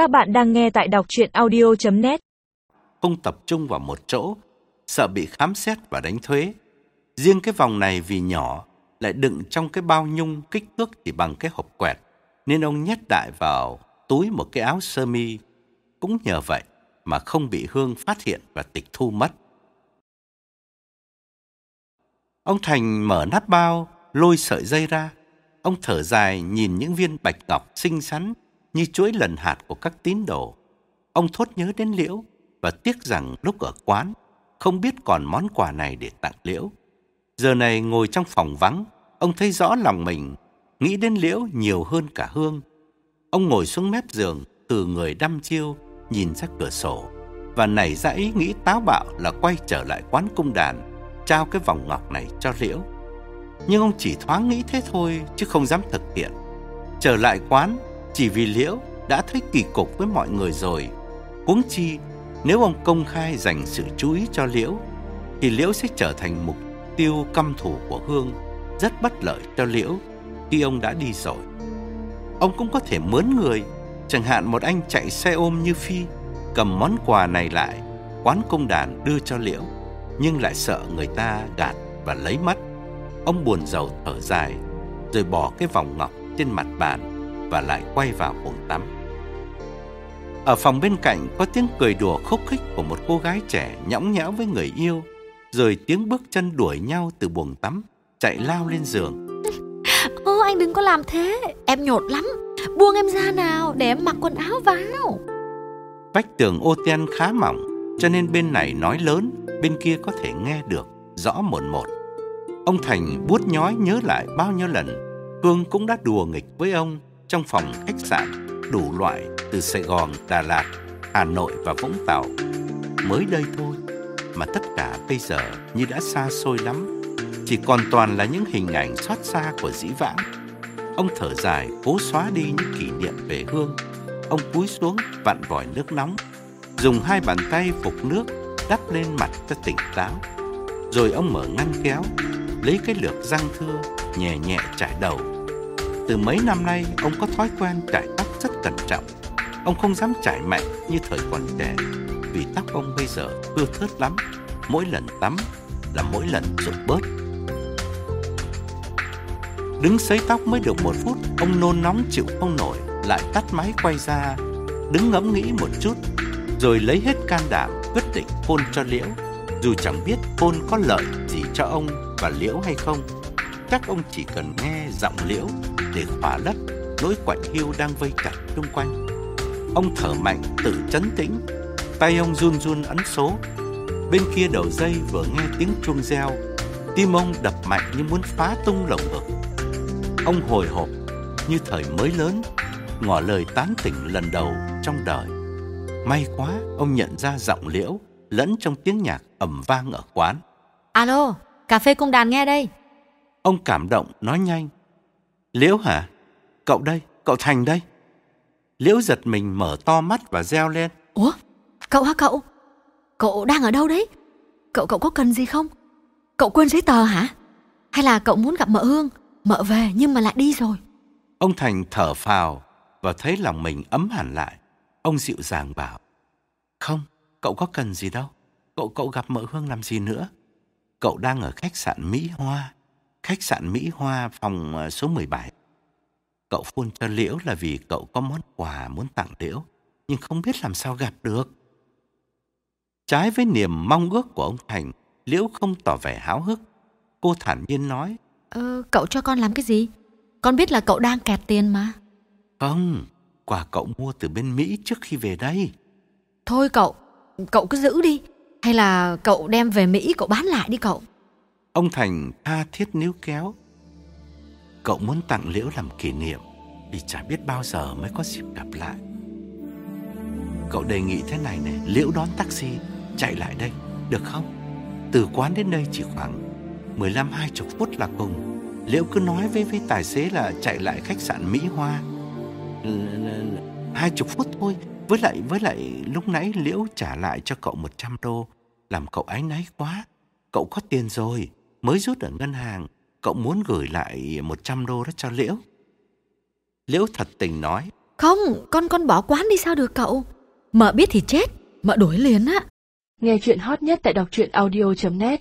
Các bạn đang nghe tại đọc chuyện audio.net Không tập trung vào một chỗ, sợ bị khám xét và đánh thuế. Riêng cái vòng này vì nhỏ, lại đựng trong cái bao nhung kích thước chỉ bằng cái hộp quẹt, nên ông nhét đại vào túi một cái áo sơ mi. Cũng nhờ vậy mà không bị Hương phát hiện và tịch thu mất. Ông Thành mở nắp bao, lôi sợi dây ra. Ông thở dài nhìn những viên bạch ngọc xinh xắn như chuỗi lần hạt của các tín đồ. Ông thốt nhớ đến Liễu và tiếc rằng lúc ở quán không biết còn món quà này để tặng Liễu. Giờ này ngồi trong phòng vắng, ông thấy rõ lòng mình, nghĩ đến Liễu nhiều hơn cả Hương. Ông ngồi xuống mép giường, từ người đăm chiêu, nhìn ra cửa sổ và nảy ra ý nghĩ táo bạo là quay trở lại quán cung đàn, trao cái vòng ngọc này cho Liễu. Nhưng ông chỉ thoáng nghĩ thế thôi chứ không dám thực hiện. Trở lại quán, chỉ vì Liễu đã thấy kỳ cục với mọi người rồi. Huống chi, nếu ông công khai dành sự chú ý cho Liễu, thì Liễu sẽ trở thành mục tiêu căm thù của Hương, rất bất lợi cho Liễu khi ông đã đi rồi. Ông cũng có thể mướn người, chẳng hạn một anh chạy xe ôm như Phi, cầm món quà này lại, quán công đàn đưa cho Liễu, nhưng lại sợ người ta gạt và lấy mất. Ông buồn rầu thở dài, rồi bỏ cái vòng ngọc trên mặt bàn và lại quay vào bồn tắm. Ở phòng bên cạnh có tiếng cười đùa khúc khích của một cô gái trẻ nhõng nhẽo với người yêu, rồi tiếng bước chân đuổi nhau từ buồng tắm, chạy lao lên giường. Ô anh đừng có làm thế Em nhột lắm Buông em ra nào để em mặc quần áo vào Vách tường ô ten khá mỏng, cho nên bên này nói lớn, bên kia có thể nghe được rõ một một. Ông Thành buốt nhói nhớ lại bao nhiêu lần Hương cũng đã đùa nghịch với ông trong phòng khách sạn đủ loại từ Sài Gòn, Đà Lạt, Hà Nội và Vũng Tàu. Mới đây thôi mà tất cả bây giờ như đã xa xôi lắm, chỉ còn toàn là những hình ảnh xót xa của dĩ vãng. Ông thở dài cố xóa đi những kỷ niệm về Hương. Ông cúi xuống vặn vòi nước nóng, dùng hai bàn tay phục nước đắp lên mặt cho tỉnh táo. Rồi ông mở ngăn kéo, lấy cái lược răng thưa, nhẹ nhẹ trải đầu. Từ mấy năm nay, ông có thói quen trải tóc rất cẩn trọng. Ông không dám trải mạnh như thời còn trẻ, vì tóc ông bây giờ thưa thớt lắm. Mỗi lần tắm là mỗi lần rụng bớt. Đứng sấy tóc mới được một phút, ông nôn nóng chịu không nổi, lại tắt máy quay ra, đứng ngẫm nghĩ một chút, rồi lấy hết can đảm quyết định hôn cho Liễu, dù chẳng biết hôn có lợi gì cho ông và Liễu hay không. Chắc ông chỉ cần nghe giọng Liễu để khỏa lấp nỗi quạnh hiu đang vây chặt xung quanh. Ông thở mạnh tự chấn tĩnh, tay ông run run ấn số. Bên kia đầu dây vừa nghe tiếng chuông reo, tim ông đập mạnh như muốn phá tung lồng ngực. Ông hồi hộp như thời mới lớn, ngỏ lời tán tỉnh lần đầu trong đời. May quá, ông nhận ra giọng liễu lẫn trong tiếng nhạc ầm vang ở quán. Alo, cà phê cung đàn nghe đây Ông cảm động nói nhanh. Liễu hả? Cậu đây, cậu Thành đây. Liễu giật mình mở to mắt và reo lên. Ủa, cậu hả cậu? Cậu đang ở đâu đấy? Cậu cậu có cần gì không? Cậu quên giấy tờ hả? Hay là cậu muốn gặp mợ Hương? Mợ về nhưng mà lại đi rồi. Ông Thành thở phào và thấy lòng mình ấm hẳn lại. Ông dịu dàng bảo. Không, cậu có cần gì đâu. Cậu cậu gặp mợ Hương làm gì nữa? Cậu đang ở khách sạn Mỹ Hoa. Khách sạn Mỹ Hoa phòng ờ, số 17. Cậu phun cho Liễu là vì cậu có món quà muốn tặng Liễu, nhưng không biết làm sao gặp được. Trái với niềm mong ước của ông Thành, Liễu không tỏ vẻ háo hức. Cô thản nhiên nói, Ờ, cậu cho con làm cái gì? Con biết là cậu đang kẹt tiền mà. không, quà cậu mua từ bên Mỹ trước khi về đây. Thôi cậu, cậu cứ giữ đi. Hay là cậu đem về Mỹ cậu bán lại đi cậu. Ông Thành tha thiết níu kéo. Cậu muốn tặng Liễu làm kỷ niệm vì chả biết bao giờ mới có dịp gặp lại. Cậu đề nghị thế này này, Liễu đón taxi chạy lại đây, được không? Từ quán đến đây chỉ khoảng 15-20 phút là cùng. Liễu cứ nói với với tài xế là chạy lại khách sạn Mỹ Hoa. Hai chục phút thôi. Với lại với lại lúc nãy Liễu trả lại cho cậu 100 đô, làm cậu áy náy quá. Cậu có tiền rồi, mới rút ở ngân hàng, cậu muốn gửi lại 100 đô đó cho Liễu. Liễu thật tình nói, Không, con con bỏ quán đi sao được cậu? Mợ biết thì chết, mợ đuổi liền á. Nghe chuyện hot nhất tại đọc truyện audio.net